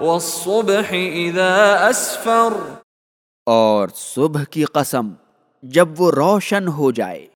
والصبح اذا اسفر۔ اور صبح کی قسم جب وہ روشن ہو جائے۔